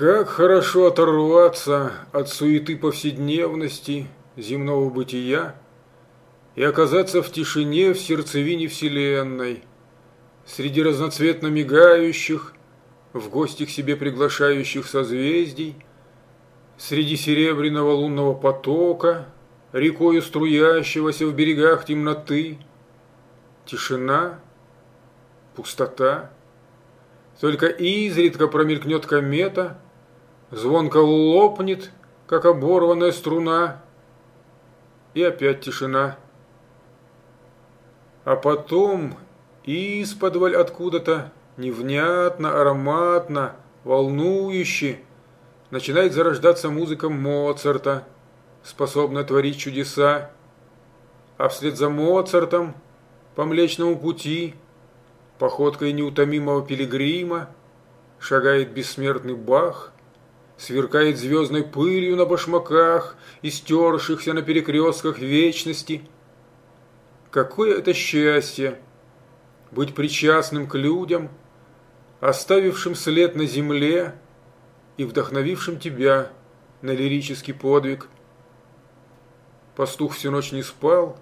Как хорошо оторваться от суеты повседневности земного бытия и оказаться в тишине в сердцевине Вселенной, среди разноцветно мигающих, в гости к себе приглашающих созвездий, среди серебряного лунного потока, рекою струящегося в берегах темноты, тишина, пустота, только изредка промелькнет комета, звонко лопнет, как оборванная струна, и опять тишина. А потом из-под откуда-то, невнятно, ароматно, волнующе, начинает зарождаться музыка Моцарта, способная творить чудеса, а вслед за Моцартом по Млечному пути – Походкой неутомимого пилигрима шагает бессмертный Бах, сверкает звездной пылью на башмаках, истершихся на перекрестках вечности. Какое это счастье быть причастным к людям, оставившим след на земле и вдохновившим тебя на лирический подвиг. Пастух всю ночь не спал,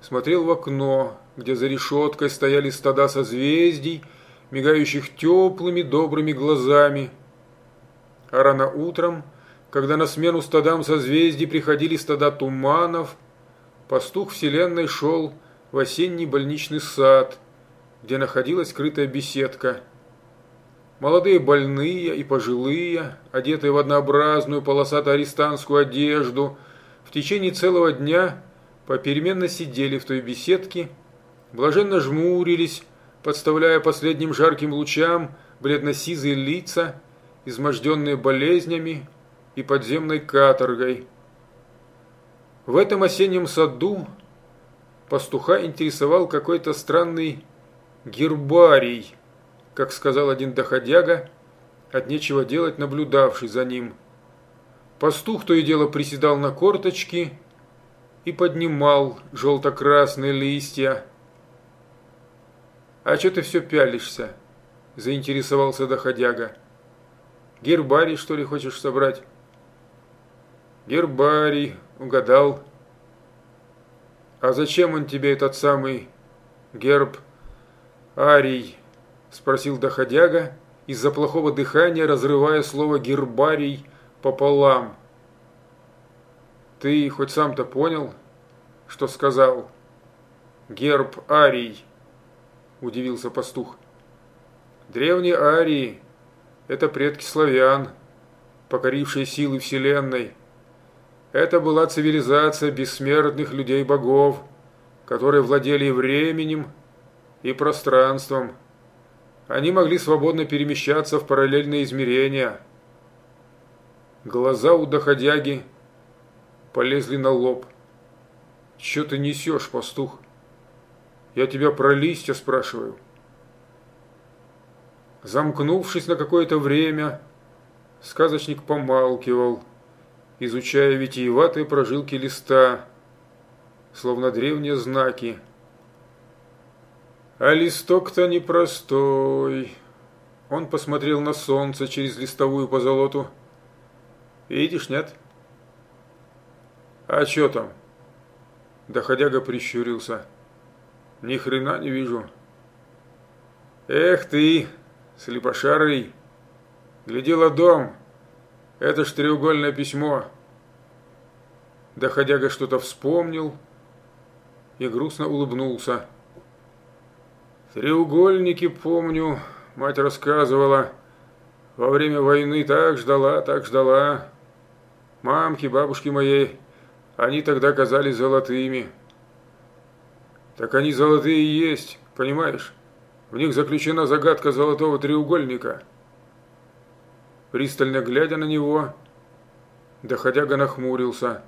смотрел в окно, где за решеткой стояли стада созвездий, мигающих теплыми добрыми глазами. А рано утром, когда на смену стадам созвездий приходили стада туманов, пастух вселенной шел в осенний больничный сад, где находилась крытая беседка. Молодые больные и пожилые, одетые в однообразную полосато-арестантскую одежду, в течение целого дня попеременно сидели в той беседке блаженно жмурились, подставляя последним жарким лучам бледно-сизые лица, изможденные болезнями и подземной каторгой. В этом осеннем саду пастуха интересовал какой-то странный гербарий, как сказал один доходяга, от нечего делать наблюдавший за ним. Пастух то и дело приседал на корточки и поднимал желто-красные листья, «А что ты все пялишься?» – заинтересовался доходяга. «Гербарий, что ли, хочешь собрать?» «Гербарий, угадал». «А зачем он тебе, этот самый герб Арий?» – спросил доходяга, из-за плохого дыхания разрывая слово «гербарий» пополам. «Ты хоть сам-то понял, что сказал?» «Герб Арий». – удивился пастух. «Древние арии – это предки славян, покорившие силы Вселенной. Это была цивилизация бессмертных людей-богов, которые владели временем и пространством. Они могли свободно перемещаться в параллельные измерения. Глаза у доходяги полезли на лоб. «Че ты несешь, пастух?» Я тебя про листья спрашиваю. Замкнувшись на какое-то время, сказочник помалкивал, изучая витиеватые прожилки листа, словно древние знаки. А листок-то непростой. Он посмотрел на солнце через листовую позолоту. Видишь, нет? А что там? Доходяга прищурился. Ни хрена не вижу. Эх ты, слепошарый, глядела дом. Это ж треугольное письмо. Доходяга что-то вспомнил и грустно улыбнулся. Треугольники, помню, мать рассказывала. Во время войны так ждала, так ждала. Мамки, бабушки моей, они тогда казались золотыми. Так они золотые и есть, понимаешь? В них заключена загадка золотого треугольника. Пристально глядя на него, доходяга нахмурился.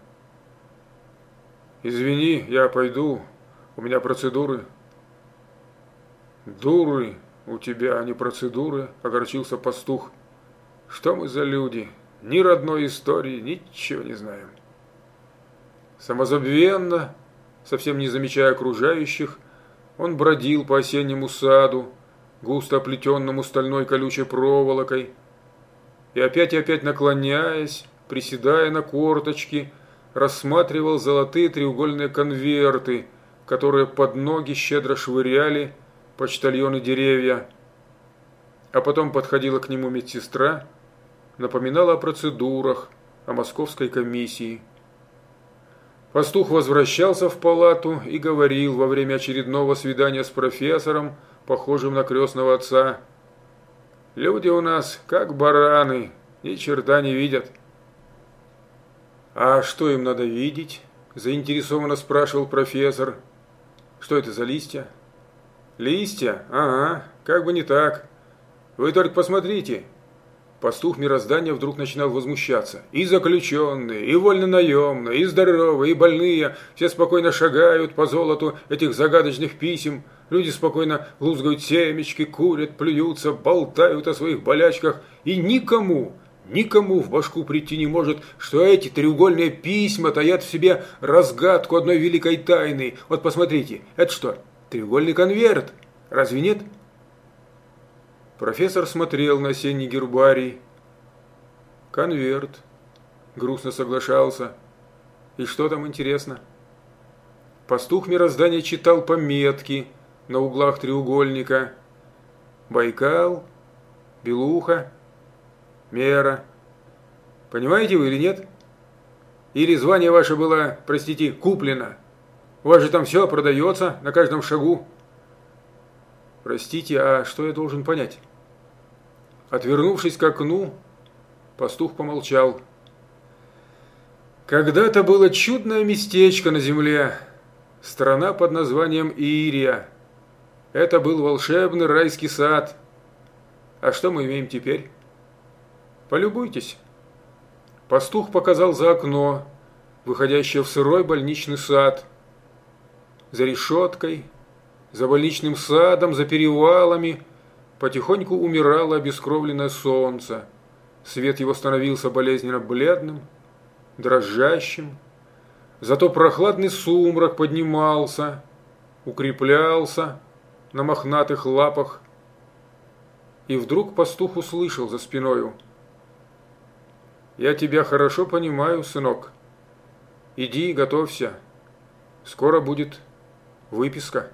«Извини, я пойду, у меня процедуры». «Дуры у тебя, а не процедуры», – огорчился пастух. «Что мы за люди? Ни родной истории, ничего не знаем». Самозабвенно совсем не замечая окружающих, он бродил по осеннему саду, густо оплетенному стальной колючей проволокой. и опять и опять наклоняясь, приседая на корточки, рассматривал золотые треугольные конверты, которые под ноги щедро швыряли почтальоны деревья. А потом подходила к нему медсестра, напоминала о процедурах, о московской комиссии. Пастух возвращался в палату и говорил во время очередного свидания с профессором, похожим на крестного отца. «Люди у нас как бараны, ни черта не видят». «А что им надо видеть?» – заинтересованно спрашивал профессор. «Что это за листья?» «Листья? Ага, как бы не так. Вы только посмотрите, Пастух мироздания вдруг начинал возмущаться. И заключенные, и вольнонаемные, и здоровые, и больные, все спокойно шагают по золоту этих загадочных писем. Люди спокойно лузгают семечки, курят, плюются, болтают о своих болячках. И никому, никому в башку прийти не может, что эти треугольные письма таят в себе разгадку одной великой тайны. Вот посмотрите, это что, треугольный конверт? Разве нет? Профессор смотрел на осенний гербарий. «Конверт», – грустно соглашался. «И что там интересно?» Пастух мироздания читал пометки на углах треугольника. Байкал, Белуха, Мера. Понимаете вы или нет? Или звание ваше было, простите, куплено? У вас же там все продается на каждом шагу. Простите, а что я должен понять? Отвернувшись к окну, пастух помолчал. Когда-то было чудное местечко на земле, страна под названием Ирия. Это был волшебный райский сад. А что мы имеем теперь? Полюбуйтесь. Пастух показал за окно, выходящее в сырой больничный сад. За решеткой, за больничным садом, за перевалами – Потихоньку умирало обескровленное солнце. Свет его становился болезненно бледным, дрожащим. Зато прохладный сумрак поднимался, укреплялся на мохнатых лапах. И вдруг пастух услышал за спиною. «Я тебя хорошо понимаю, сынок. Иди и готовься. Скоро будет выписка».